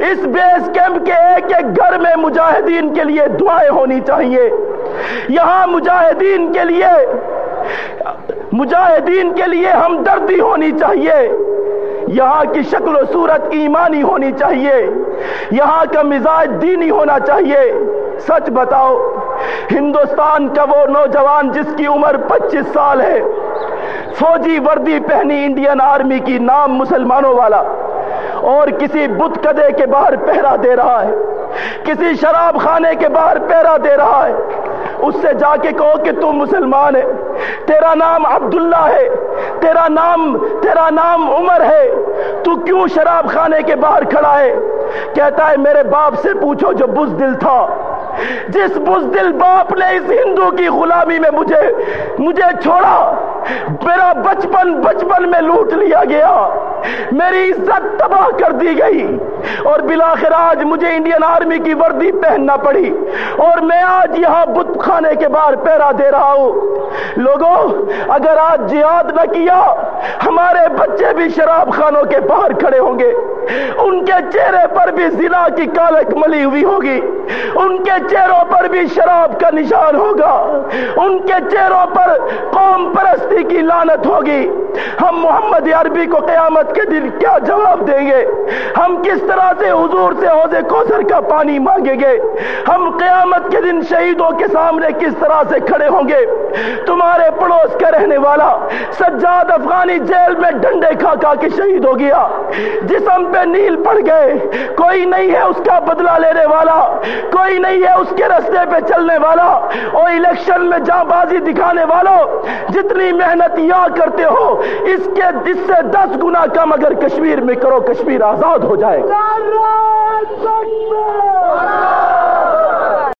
اس base camp کے ایک ایک گھر میں مجاہدین کے لیے دعائیں ہونی چاہیے۔ یہاں مجاہدین کے لیے، مجاہدین کے لیے ہمدردی ہونی چاہیے۔ یہاں کی شکل و صورت ایمانی ہونی چاہیے۔ یہاں کا مزاج دینی ہونا چاہیے۔ سچ بتاؤ، ہندوستان کا وہ نوجوان جس کی عمر پچیس سال ہے، فوجی وردی پہنی انڈین آرمی کی نام مسلمانوں والا اور کسی بت کدے کے باہر پہرا دے رہا ہے، کسی شراب خانے کے باہر پہرا دے رہا ہے۔ اس سے جا کے کہو کہ تم مسلمان ہے، تیرا نام عبداللہ ہے، تیرا نام تیرا نام عمر ہے۔ تو کیوں شراب خانے کے باہر کھڑا ہے؟ کہتا ہے، میرے باپ سے پوچھو جو بزدل تھا۔ جس بزدل باپ نے اس ہندو کی غلامی میں مجھے مجھے چھوڑا میرا بچپن بچپن میں لوٹ لیا گیا۔ میری عزت تباہ کر دی گئی۔ اور بلاخر آج مجھے انڈین آرمی کی وردی پہننا پڑی۔ اور میں آج یہاں بت خانے کے باہر پیرا دے رہا ہوں۔ لوگوں، اگر آج جہاد نہ کیا، ہمارے بچے بھی شراب خانوں کے باہر کھڑے ہوں گے۔ ان کے چہرے پر بھی زنا کی کالک ملی ہوئی ہوگی۔ ان کے چہروں پر بھی شراب کا نشان ہوگا۔ ان کے چہروں پر قوم پرستی کی لانت ہوگی۔ ہم محمد عربی کو قیامت کے دن کیا جواب دیں گے؟ ہم کس طرح سے حضور سے حوض کوثر کا پانی مانگیں گے؟ ہم قیامت کے دن شہیدوں کے سامنے کس طرح سے کھڑے ہوں گے؟ تمہارے پڑوس کا رہنے والا سجاد افغانی جیل میں ڈنڈے کھا کھا کے شہید ہو گیا۔ جسم پہ نیل پڑ گئے۔ کوئی نہیں ہے اس کا بدلہ لینے والا۔ کوئی نہیں ہے اس کے رستے پہ چلنے والا۔ اور الیکشن میں جاں بازی دکھانے والوں جتنی محنت یا کرتے ہو، اس کے اس سے دس گنا کم اگر کشمیر میں کرو، کشمیر آزاد ہو جائے۔ گا